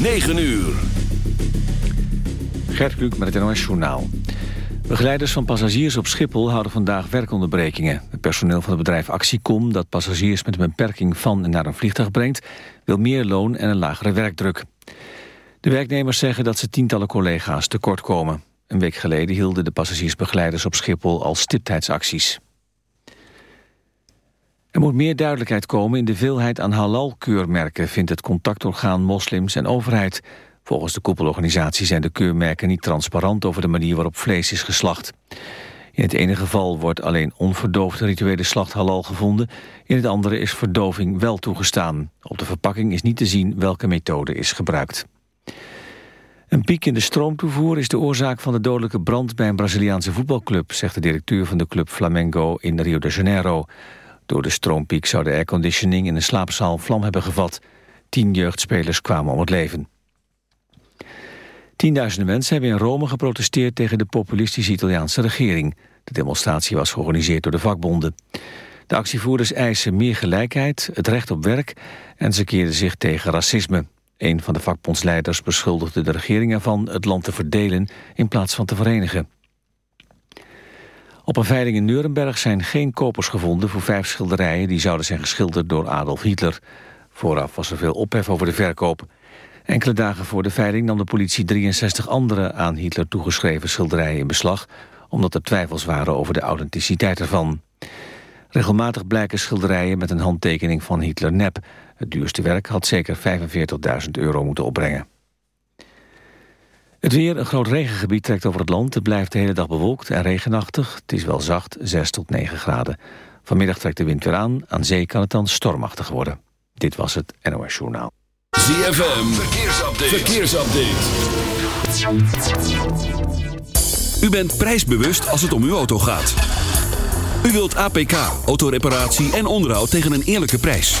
9 uur. Gert Kluk met het NOS Journaal. Begeleiders van passagiers op Schiphol houden vandaag werkonderbrekingen. Het personeel van het bedrijf Actiecom, dat passagiers met een beperking van en naar een vliegtuig brengt, wil meer loon en een lagere werkdruk. De werknemers zeggen dat ze tientallen collega's tekort komen. Een week geleden hielden de passagiersbegeleiders op Schiphol al stiptheidsacties. Er moet meer duidelijkheid komen in de veelheid aan halal-keurmerken... vindt het contactorgaan Moslims en Overheid. Volgens de koepelorganisatie zijn de keurmerken niet transparant... over de manier waarop vlees is geslacht. In het ene geval wordt alleen onverdoofde rituele slacht halal gevonden. In het andere is verdoving wel toegestaan. Op de verpakking is niet te zien welke methode is gebruikt. Een piek in de stroomtoevoer is de oorzaak van de dodelijke brand bij een Braziliaanse voetbalclub, zegt de directeur van de club Flamengo in Rio de Janeiro. Door de stroompiek zou de airconditioning in een slaapzaal vlam hebben gevat. Tien jeugdspelers kwamen om het leven. Tienduizenden mensen hebben in Rome geprotesteerd tegen de populistische Italiaanse regering. De demonstratie was georganiseerd door de vakbonden. De actievoerders eisen meer gelijkheid, het recht op werk en ze keerden zich tegen racisme. Een van de vakbondsleiders beschuldigde de regering ervan het land te verdelen in plaats van te verenigen. Op een veiling in Nuremberg zijn geen kopers gevonden voor vijf schilderijen die zouden zijn geschilderd door Adolf Hitler. Vooraf was er veel ophef over de verkoop. Enkele dagen voor de veiling nam de politie 63 andere aan Hitler toegeschreven schilderijen in beslag, omdat er twijfels waren over de authenticiteit ervan. Regelmatig blijken schilderijen met een handtekening van Hitler nep. Het duurste werk had zeker 45.000 euro moeten opbrengen. Het weer, een groot regengebied trekt over het land. Het blijft de hele dag bewolkt en regenachtig. Het is wel zacht, 6 tot 9 graden. Vanmiddag trekt de wind weer aan. Aan zee kan het dan stormachtig worden. Dit was het NOS Journaal. ZFM, verkeersupdate. verkeersupdate. U bent prijsbewust als het om uw auto gaat. U wilt APK, autoreparatie en onderhoud tegen een eerlijke prijs.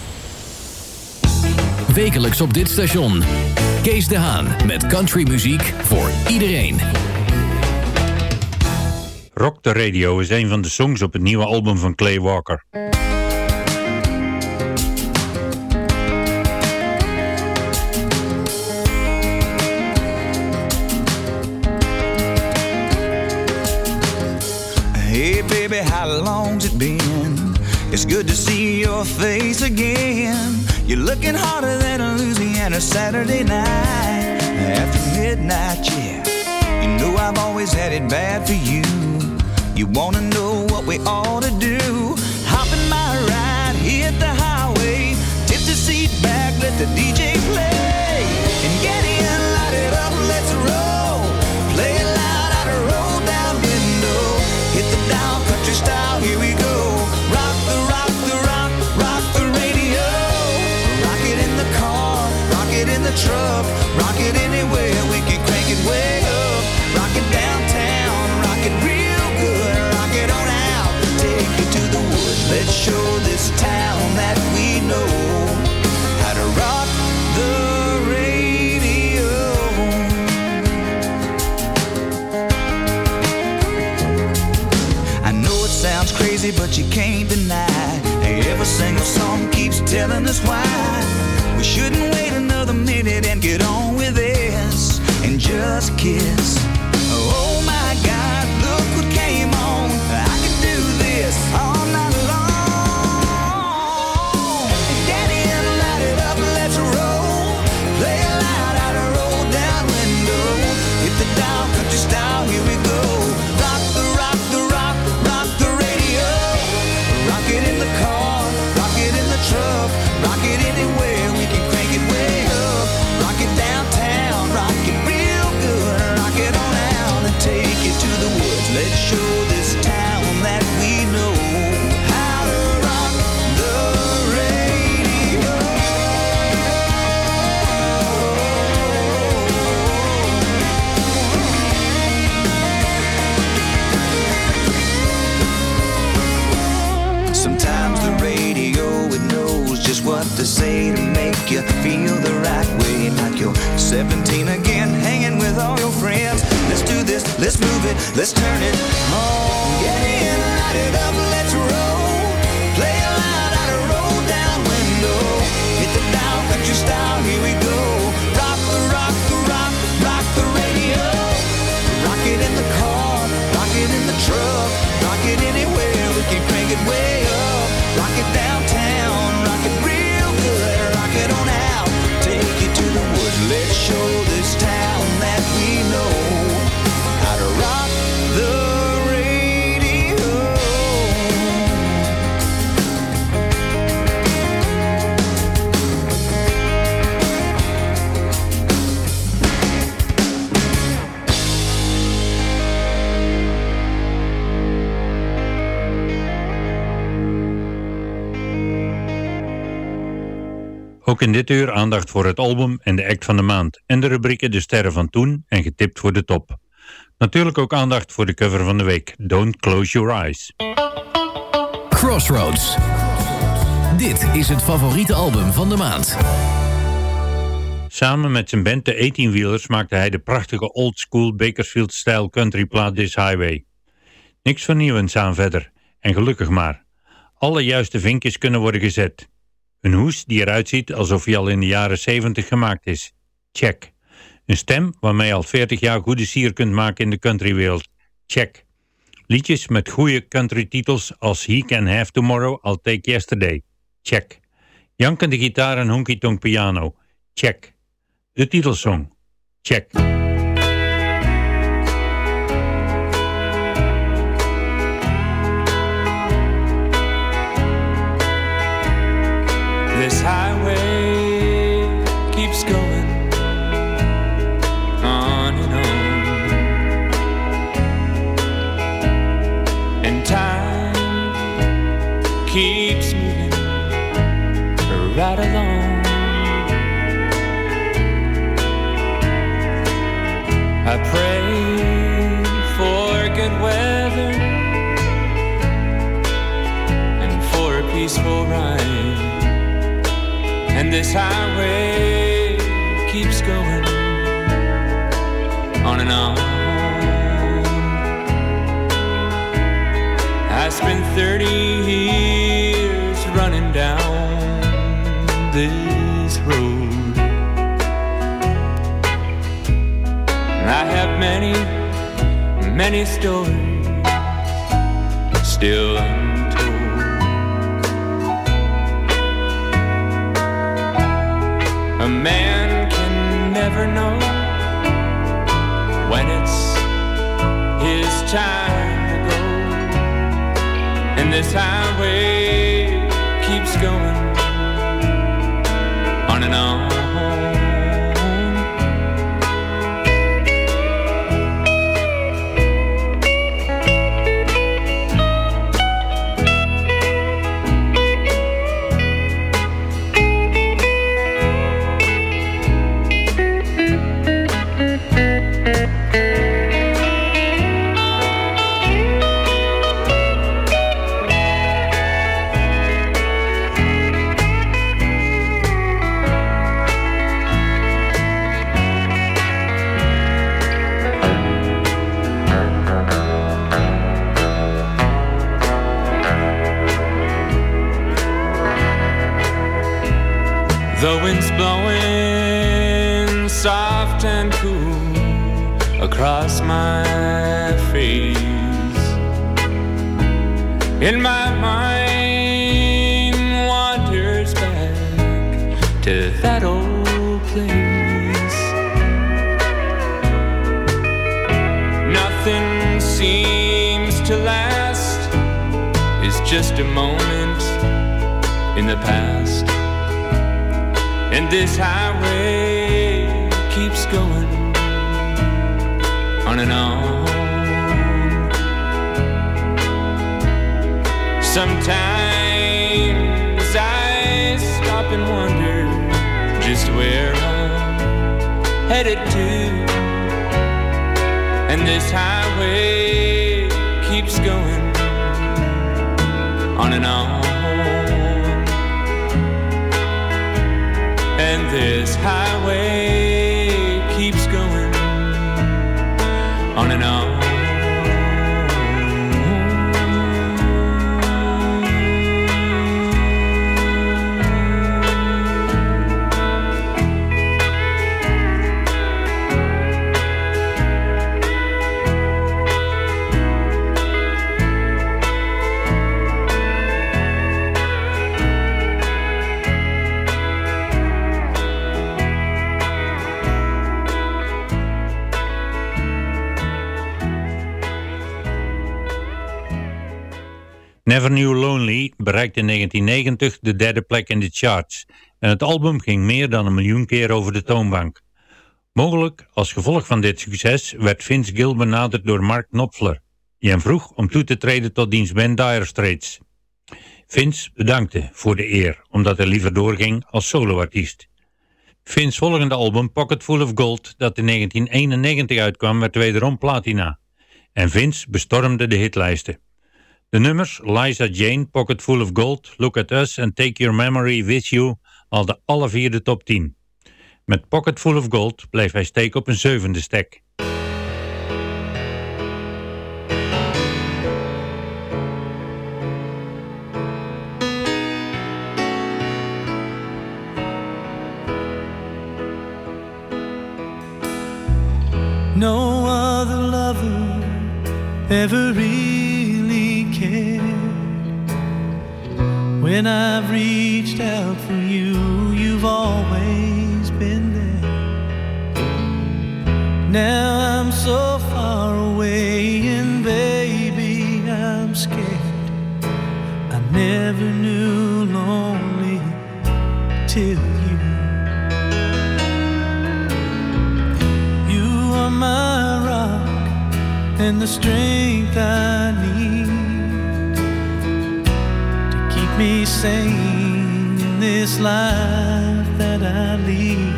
Wekelijks op dit station. Kees de Haan met countrymuziek voor iedereen. Rock the Radio is een van de songs op het nieuwe album van Clay Walker. Hey baby, how long's it been? It's good to see your face again. You're looking harder than a Louisiana Saturday night. After midnight, yeah. You know I've always had it bad for you. You wanna know what we ought to do? Hop in my ride, hit the highway, tip the seat back, let the DJ rock it anywhere we can crank it way up. Rock it downtown, rock it real good, rock it on out. Take it to the woods, let's show this town that we know how to rock the radio. I know it sounds crazy, but you can't deny. Every single song keeps telling us why. We shouldn't wait another just kiss. Say to make you feel the right way. Like you're 17 again, hanging with all your friends. Let's do this, let's move it, let's turn it on. Get in, light it up, let's roll. Play it loud out a roll down window. Hit the down country style, here we go. Rock the rock, the rock, rock the radio. Rock it in the car, rock it in the truck, rock it anywhere Ook in dit uur aandacht voor het album en de act van de maand. En de rubrieken De Sterren van Toen en Getipt voor de Top. Natuurlijk ook aandacht voor de cover van de week. Don't Close Your Eyes. Crossroads. Dit is het favoriete album van de maand. Samen met zijn band de 18-wielers maakte hij de prachtige old-school Bakersfield-style countryplaat This Highway. Niks vernieuwends aan verder. En gelukkig maar. Alle juiste vinkjes kunnen worden gezet. Een hoes die eruit ziet alsof hij al in de jaren 70 gemaakt is. Check. Een stem waarmee je al 40 jaar goede sier kunt maken in de countrywereld. Check. Liedjes met goede country titels als He Can Have Tomorrow, I'll Take Yesterday. Check. Jankende gitaar en honky-tonk piano. Check. De titelsong. Check. Right along. I pray for good weather and for a peaceful ride. And this highway keeps going on and on. I spent 30 many, stories still untold. A man can never know when it's his time to go, and this highway keeps going across my face. In my mind wanders back to that old place. Nothing seems to last, it's just a moment in the past. And this highway headed to. And this highway keeps going on and on. And this highway Never Knew Lonely bereikte in 1990 de derde plek in de charts en het album ging meer dan een miljoen keer over de toonbank. Mogelijk als gevolg van dit succes werd Vince Gill benaderd door Mark Knopfler, die hem vroeg om toe te treden tot diens band Dire Straits. Vince bedankte voor de eer, omdat hij liever doorging als soloartiest. Vince's volgende album Pocket Full of Gold, dat in 1991 uitkwam, werd wederom platina. En Vince bestormde de hitlijsten. De nummers Liza Jane, Pocket Full of Gold, Look at Us en Take Your Memory With You haalden alle vier de top 10. Met Pocket Full of Gold bleef hij steken op een zevende stek. No other lover ever When I've reached out for you, you've always been there. Now I'm so far away, and baby, I'm scared. I never knew lonely till you. You are my rock and the strength I need me saying in this life that I lead.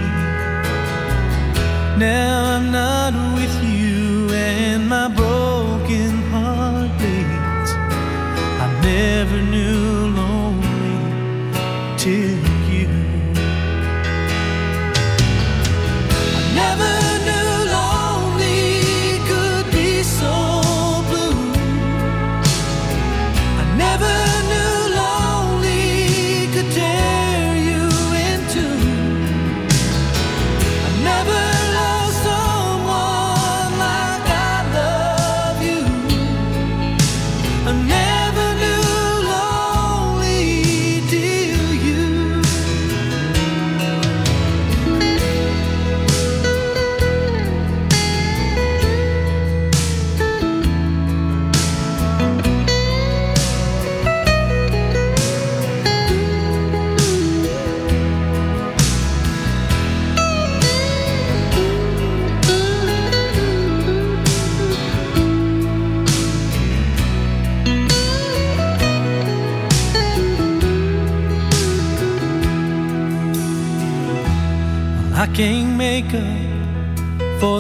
Now I'm not with you, and my broken heart bleeds. I never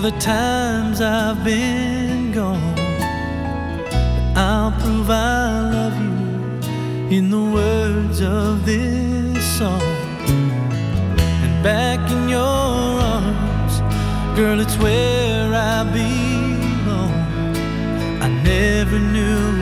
the times I've been gone. I'll prove I love you in the words of this song. And back in your arms, girl, it's where I belong. I never knew.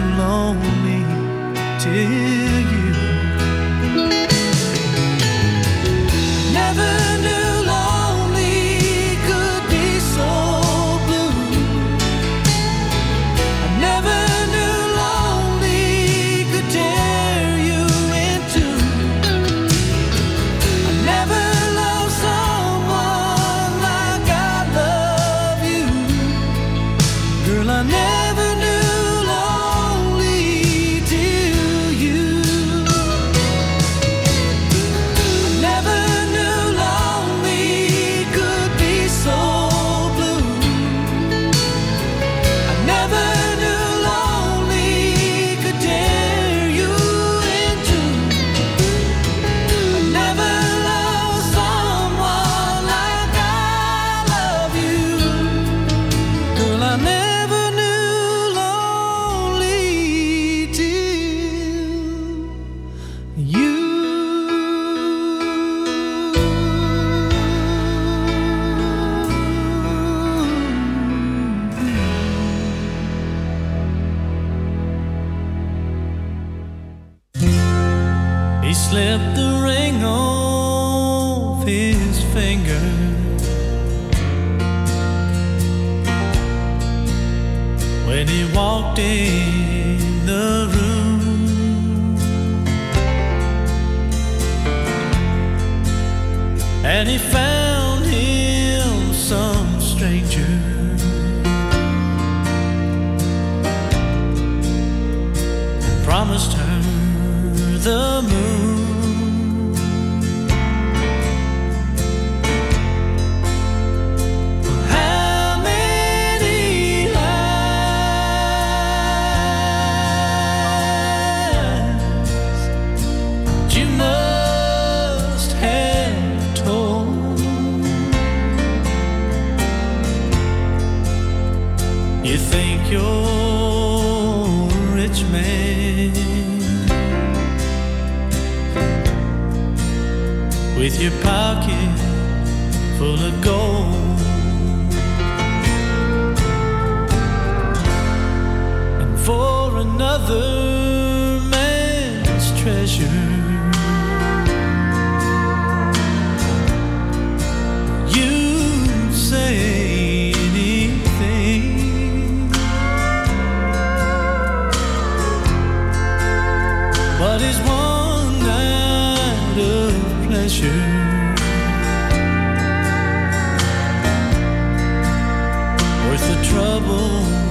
What is one night of pleasure? Worth the trouble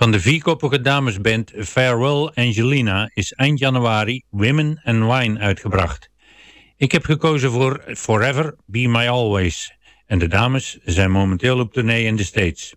Van de vierkoppige damesband Farewell Angelina is eind januari Women and Wine uitgebracht. Ik heb gekozen voor Forever Be My Always en de dames zijn momenteel op tournee in de States.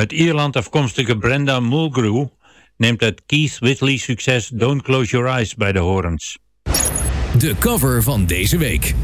uit Ierland afkomstige Brenda Mulgrew neemt het Keith Whitley succes Don't Close Your Eyes bij de horens. De cover van deze week.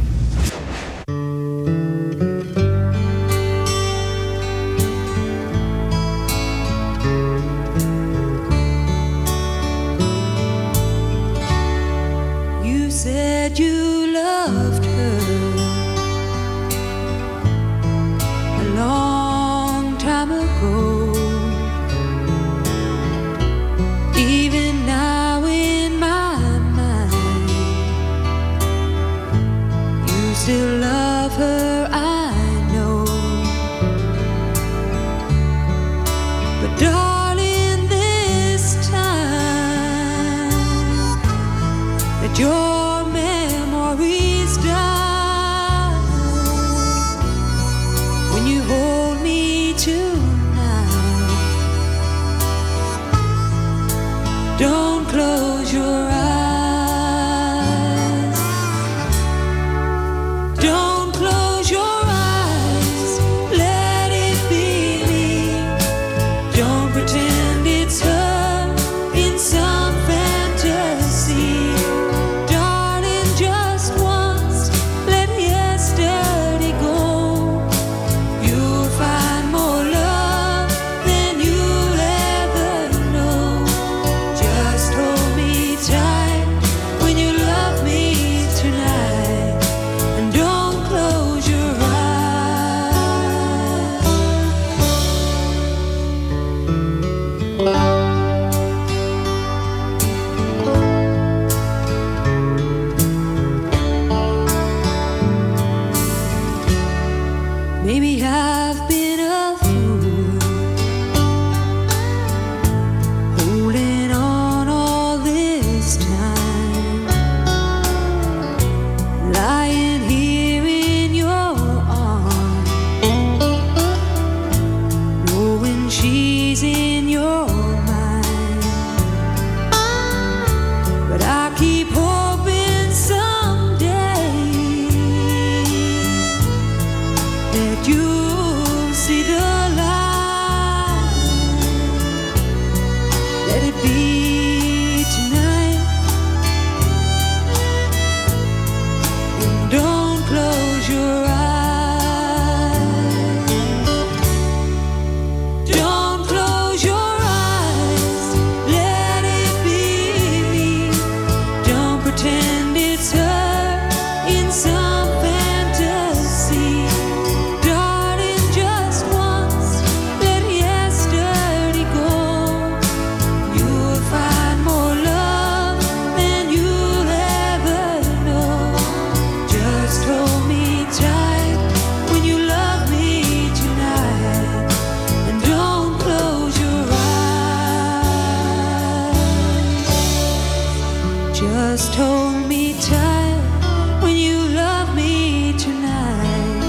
Just hold me tight when you love me tonight.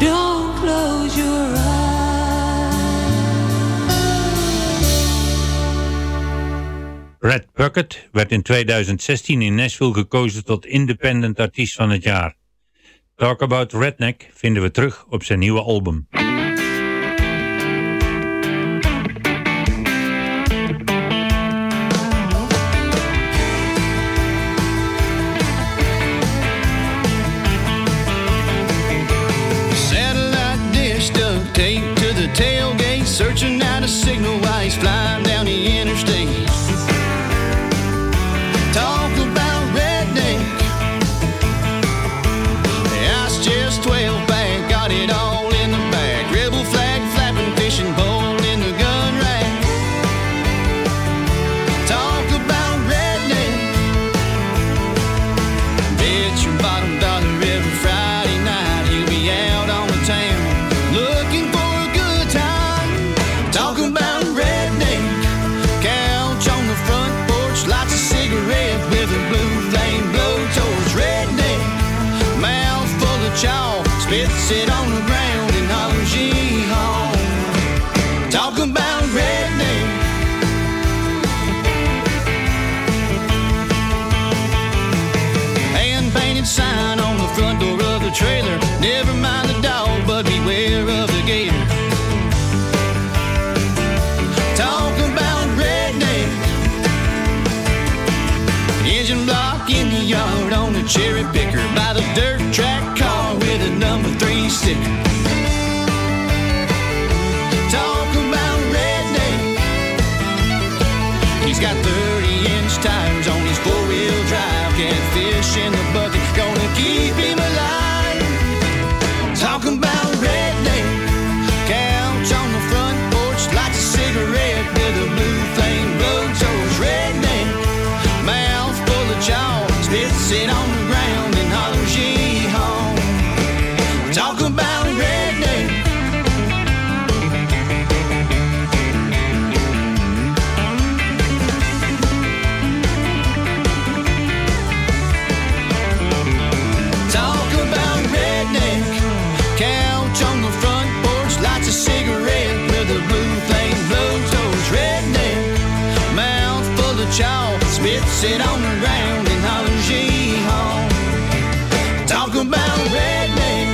Don't close your eyes. Red Bucket werd in 2016 in Nashville gekozen tot Independent Artiest van het Jaar. Talk About Redneck vinden we terug op zijn nieuwe album. Sit on the ground and holler G-Haw. Talk about redneck.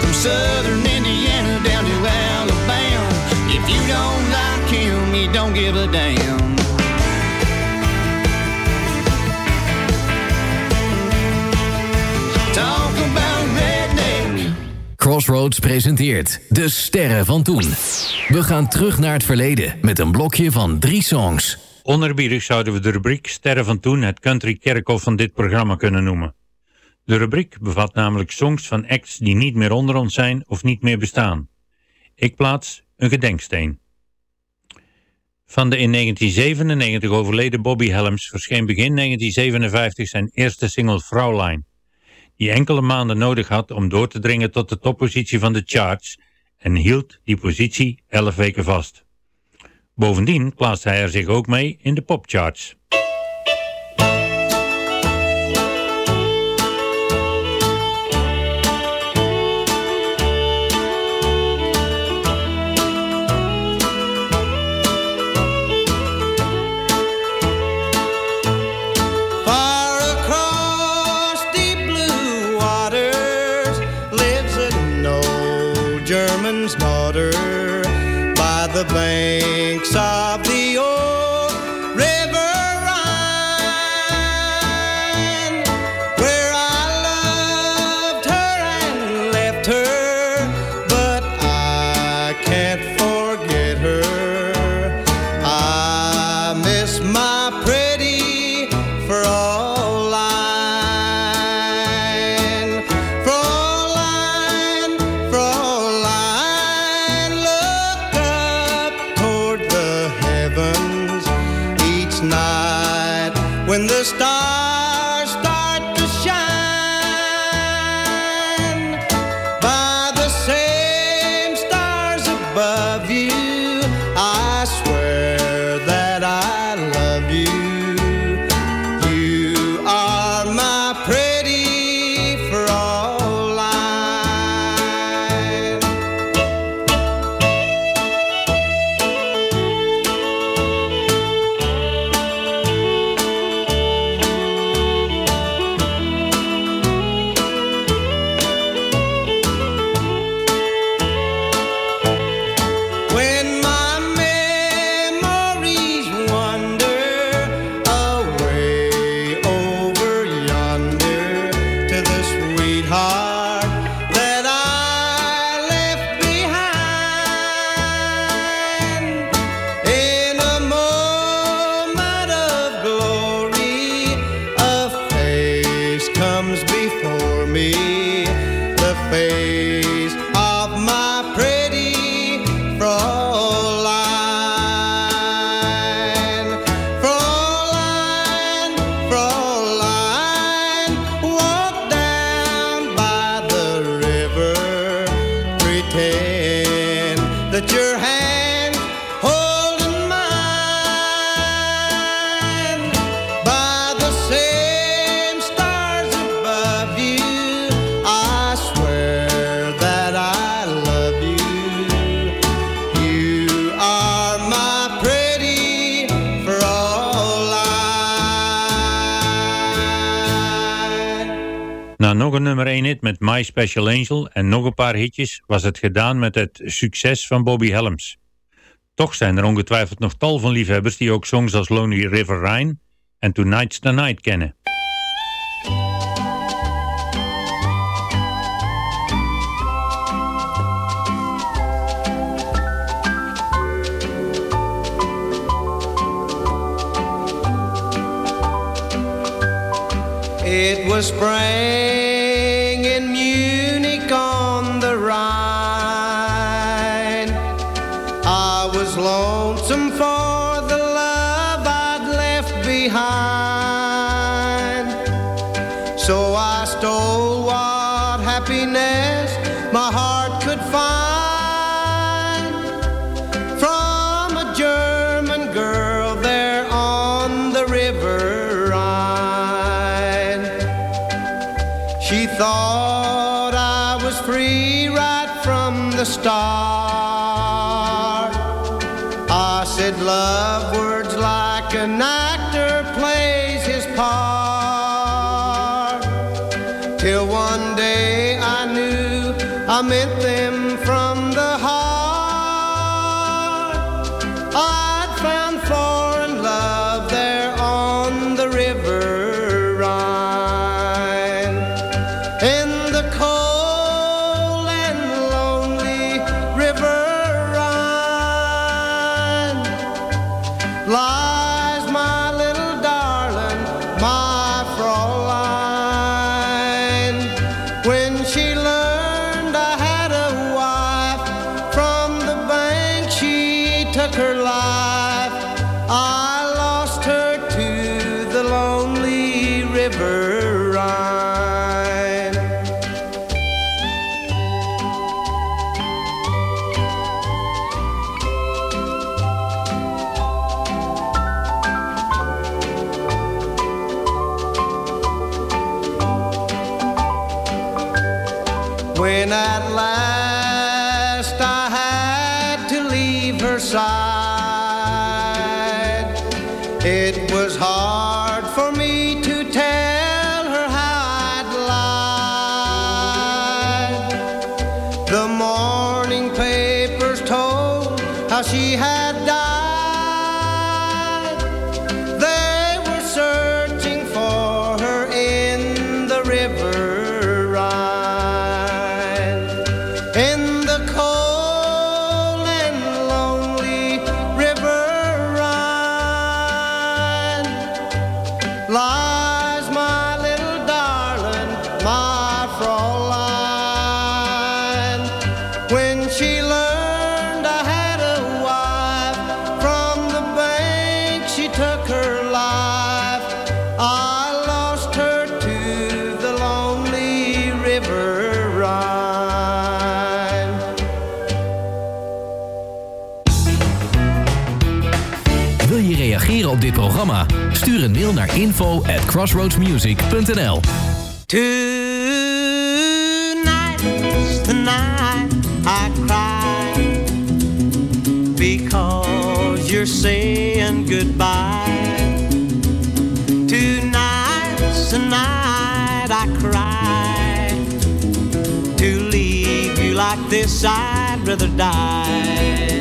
From southern Indiana down to Alabama. If you don't like him, you don't give a damn. Crossroads presenteert De Sterren van Toen. We gaan terug naar het verleden met een blokje van drie songs. Onerbiedig zouden we de rubriek Sterren van Toen het country kerkhof van dit programma kunnen noemen. De rubriek bevat namelijk songs van acts die niet meer onder ons zijn of niet meer bestaan. Ik plaats een gedenksteen. Van de in 1997 overleden Bobby Helms verscheen begin 1957 zijn eerste single Fraulein, die enkele maanden nodig had om door te dringen tot de toppositie van de charts en hield die positie 11 weken vast. Bovendien plaatste hij er zich ook mee in de popcharts. My Special Angel en nog een paar hitjes was het gedaan met het succes van Bobby Helms. Toch zijn er ongetwijfeld nog tal van liefhebbers die ook songs als Lonely River Rhine en Tonight's the Night kennen. It was star. Een mail naar info at crossroadsmusic.nl Tonight's the night I cry because you're saying goodbye. Tonight's the night I cry to leave you like this. I'd rather die.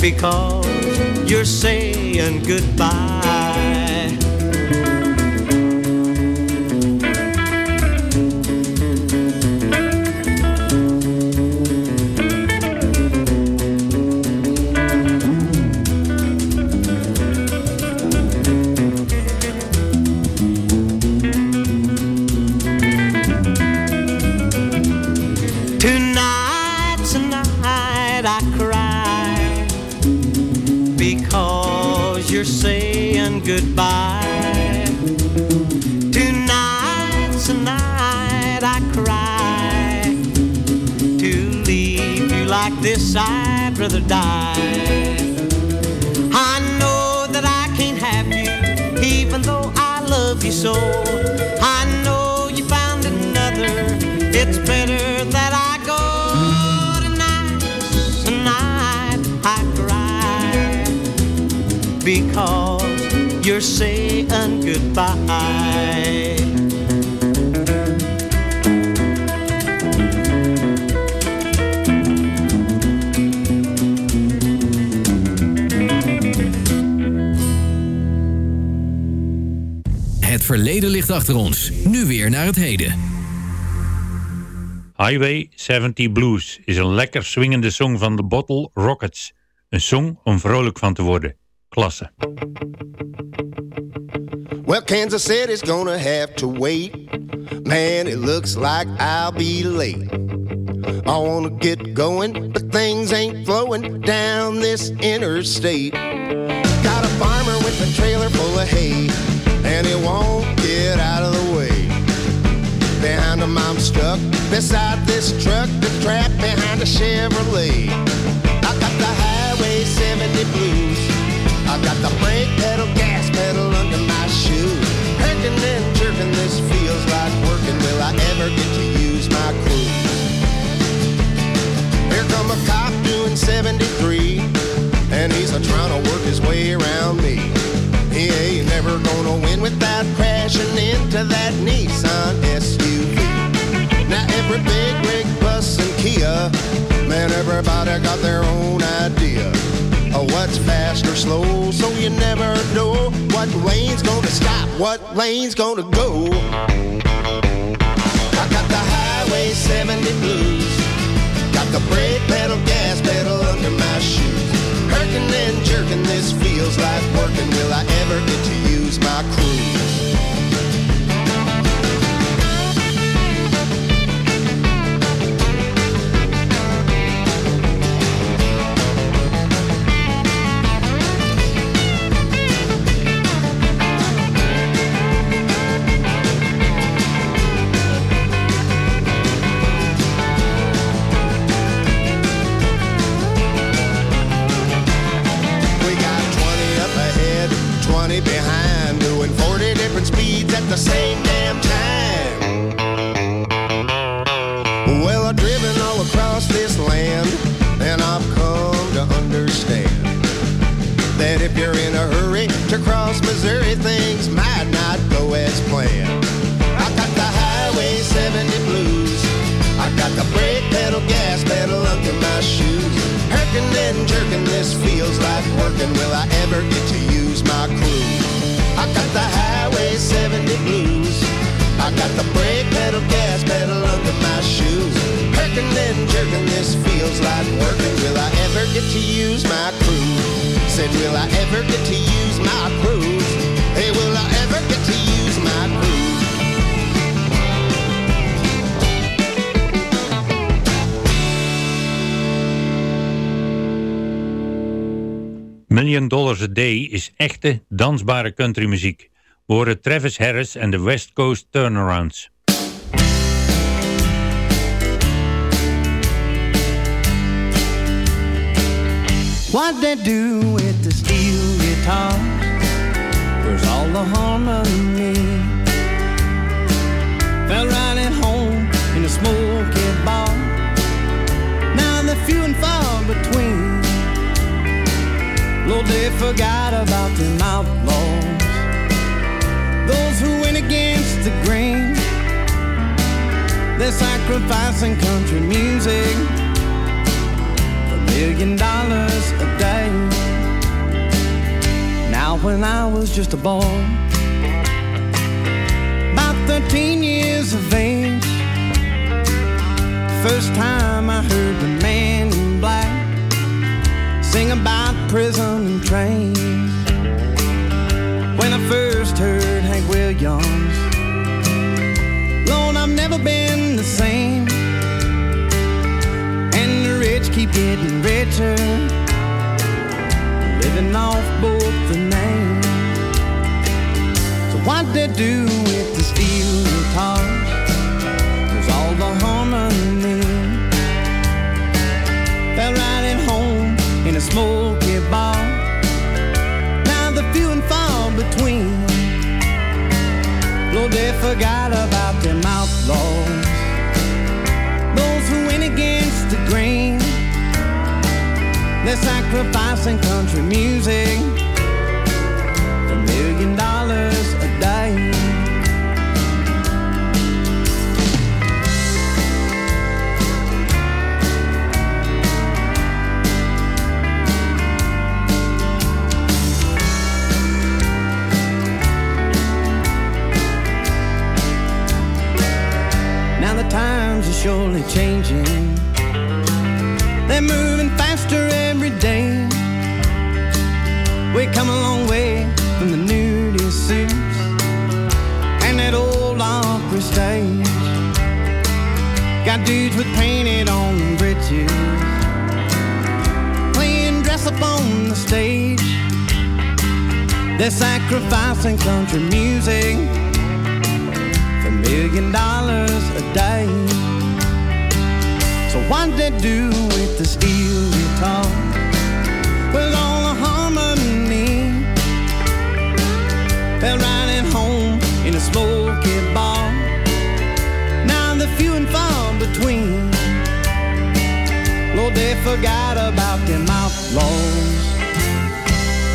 Because you're saying goodbye. I cry you're saying goodbye. Tonight, tonight I cry to leave you like this. I'd rather die. I know that I can't have you, even though I love you so. I know you found another. It's better because you're saying goodbye. Het verleden ligt achter ons. Nu weer naar het heden. Highway 70 Blues is een lekker swingende song van de Bottle Rockets. Een song om vrolijk van te worden. Klasse. Well, Kansas City's gonna have to wait. Man, it looks like I'll be late. I wanna get going, but things ain't flowing down this interstate. Got a farmer with a trailer full of hay, and he won't get out of the way. Behind him, I'm stuck beside this truck, the trap behind a Chevrolet. I got the highway 70 70 blues. I got the brake pedal, gas pedal under my shoe. And jerking, this feels like working. Will I ever get to use my? Here come a cop doing 73, and he's a trying to work his way around me. He ain't never gonna win without crashing into that Nissan SUV. Now every big rig, bus, and Kia, man, everybody got their own idea of what's fast or slow. So you never know what lane's gonna stop, what lane's gonna go. I got the Highway 70 blues, got the brake pedal, gas pedal under my shoes. Herking and jerking, this feels like working. Will I ever get to use my cruise? Got the brake pedal, gas pedal under my shoes. Herking and jerking, this feels like working. Will I ever get to use my cruise? Said, will I ever get to use my cruise? Hey, will I ever get to use my cruise? Million Dollars a Day is echte, dansbare countrymuziek. Horen Travis Harris en de West Coast Turnarounds. What they do with the steel guitar? Where's all the harmony? Felt right at home in a smoky bar. Now they're few and far between. Lord, they forgot about them outlaws. Those who went against the grain. They're sacrificing country music for a million dollars a day. Now, when I was just a boy, about 13 years of age, first time I heard the man in black sing about prison and trains. When I first heard Williams, Lord, I've never been the same and the rich keep getting richer, living off both the names. So what they do with the steel guitars? There's all the harmony. Fell right at home in a smoky bar. Now the few and far between. They forgot about them outlaws those who went against the grain. They're sacrificing country music a million dollars surely changing. They're moving faster every day. We come a long way from the nudie suits and that old Opry stage. Got dudes with painted on britches, playing dress up on the stage. They're sacrificing country music for million dollars a day. So what they do with the steel guitar? With all the harmony, Fell right at home in a smoky bar. Now the few and far between. Lord, they forgot about them outlaws,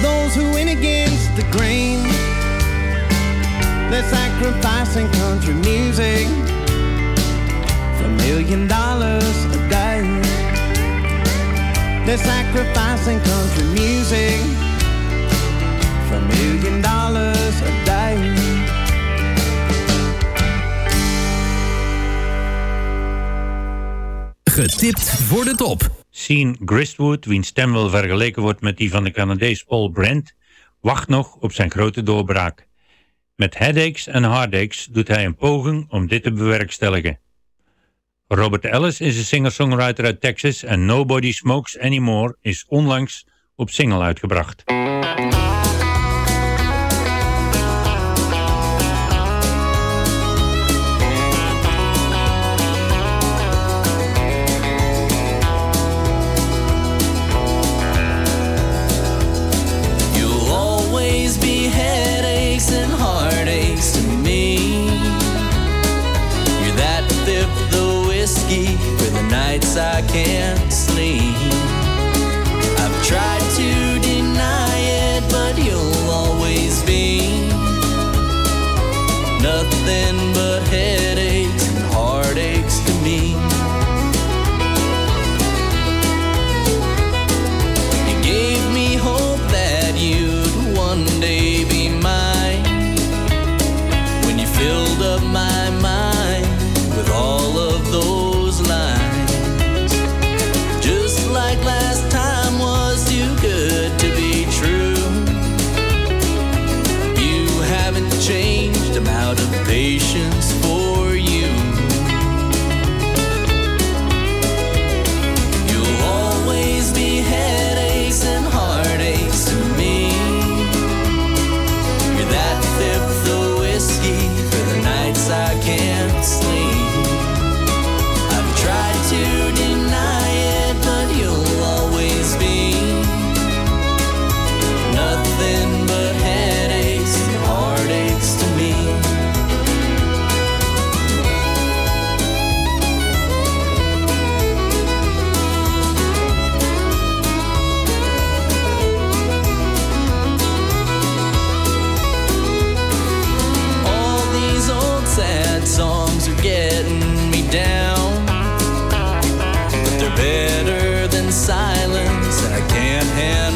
those who went against the grain. They're sacrificing country music a million dollars a day. They're sacrificing country music for a million dollars a day. Getipt voor de top. Sean Gristwood, wiens stem wel vergeleken wordt met die van de Canadees Paul Brent, wacht nog op zijn grote doorbraak. Met Headaches en Heartaches doet hij een poging om dit te bewerkstelligen. Robert Ellis is een singer-songwriter uit Texas en Nobody Smokes Anymore is onlangs op single uitgebracht. Nights can't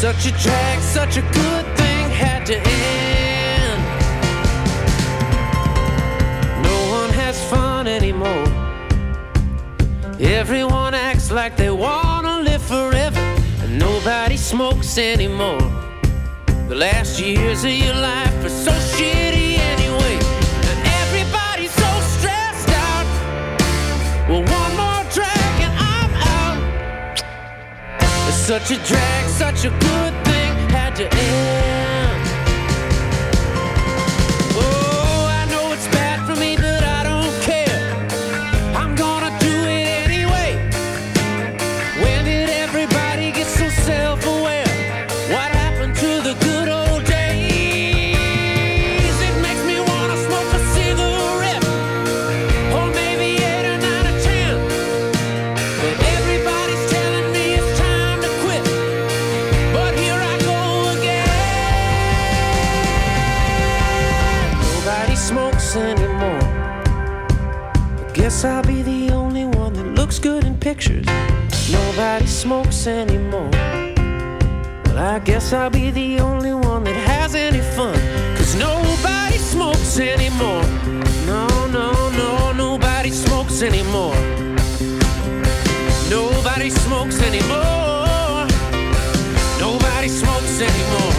Such a drag, such a good thing had to end. No one has fun anymore. Everyone acts like they wanna live forever, and nobody smokes anymore. The last years of your life are so shitty anyway. And everybody's so stressed out. Well, one more drag and I'm out. It's such a drag such a good thing had to end. Pictures. Nobody smokes anymore. Well, I guess I'll be the only one that has any fun. Cause nobody smokes anymore. No, no, no, nobody smokes anymore. Nobody smokes anymore. Nobody smokes anymore.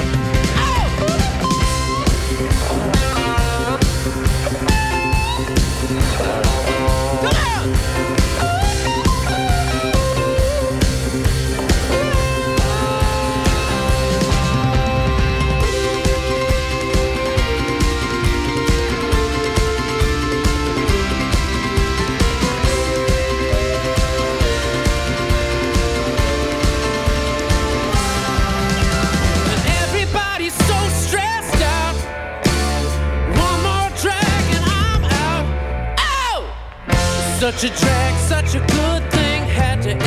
Such a drag, such a good thing had to end.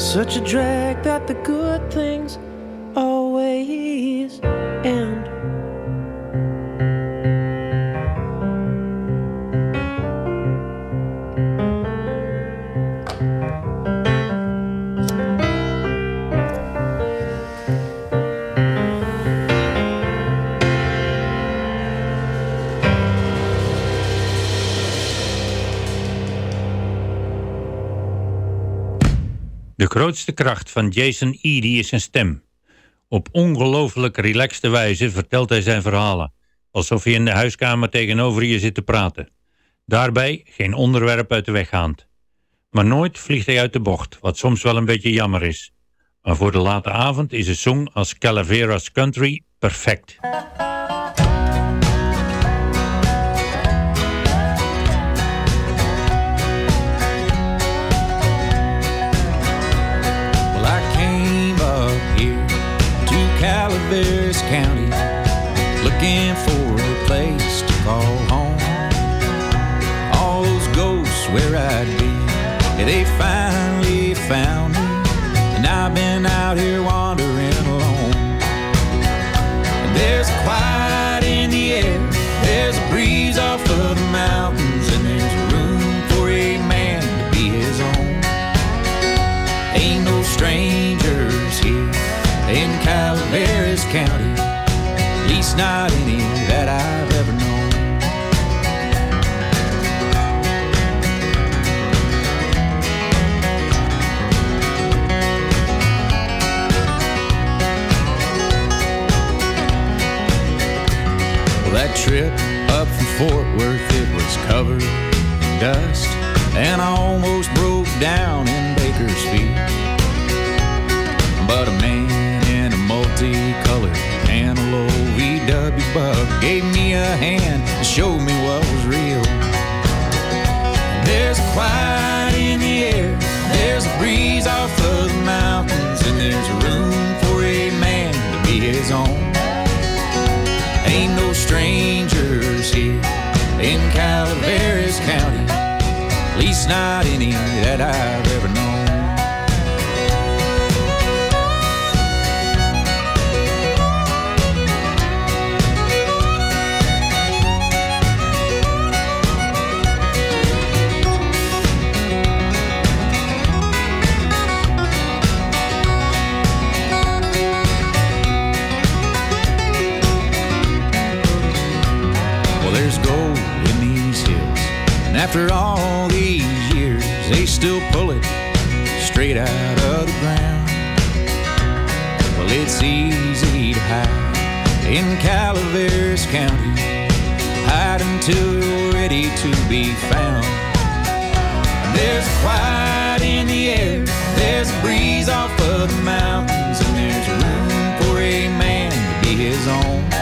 Such a drag that the good grootste kracht van Jason Eady is zijn stem. Op ongelooflijk relaxte wijze vertelt hij zijn verhalen. Alsof hij in de huiskamer tegenover je zit te praten. Daarbij geen onderwerp uit de weg gaand. Maar nooit vliegt hij uit de bocht, wat soms wel een beetje jammer is. Maar voor de late avond is een song als Calaveras Country perfect. Up here to Calaveras County looking for a place to call home. All those ghosts where I'd be, they finally found me. And I've been out here wandering alone. There's a quiet not any that I've ever known. Well, that trip up from Fort Worth, it was covered in dust, and I almost broke down in Bakersfield. But a man in a multicolored antelope VW bug gave me a hand and showed me what was real. There's a quiet in the air, there's a breeze off of the mountains, and there's room for a man to be his own. Ain't no strangers here in Calaveras County, at least not any that I've ever After all these years, they still pull it straight out of the ground. Well, it's easy to hide in Calaveras County. Hide until you're ready to be found. There's a quiet in the air, there's a breeze off of the mountains, and there's room for a man to be his own.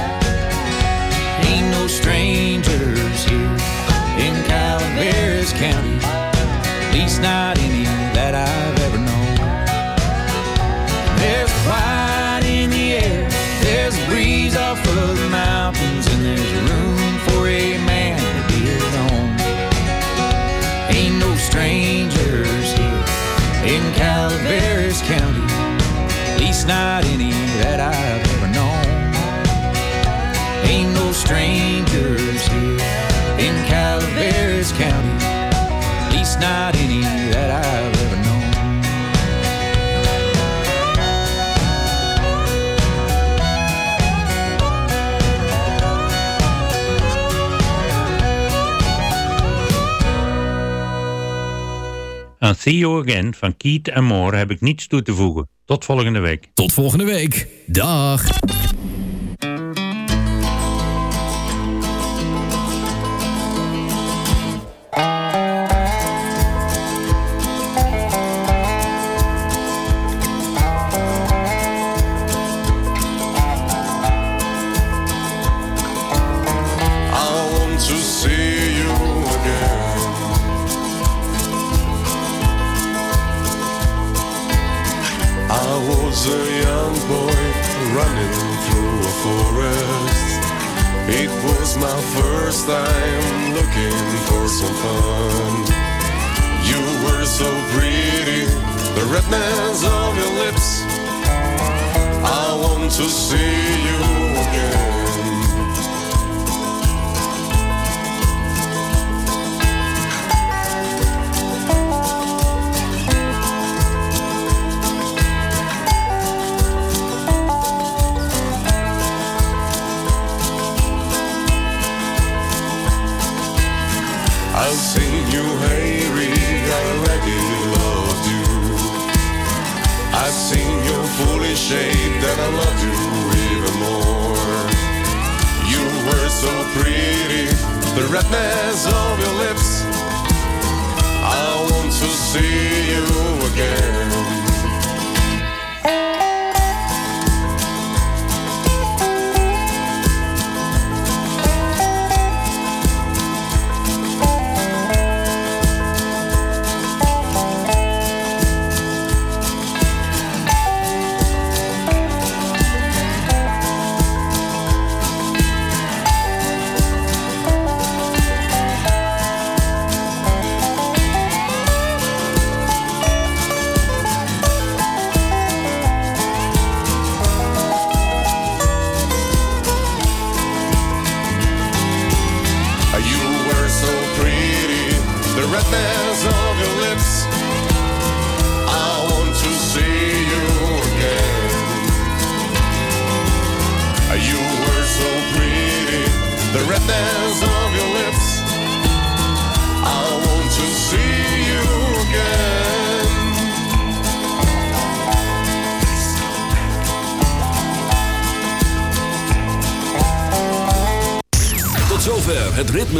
Aan See You Again van Keith Moore heb ik niets toe te voegen. Tot volgende week. Tot volgende week. Dag.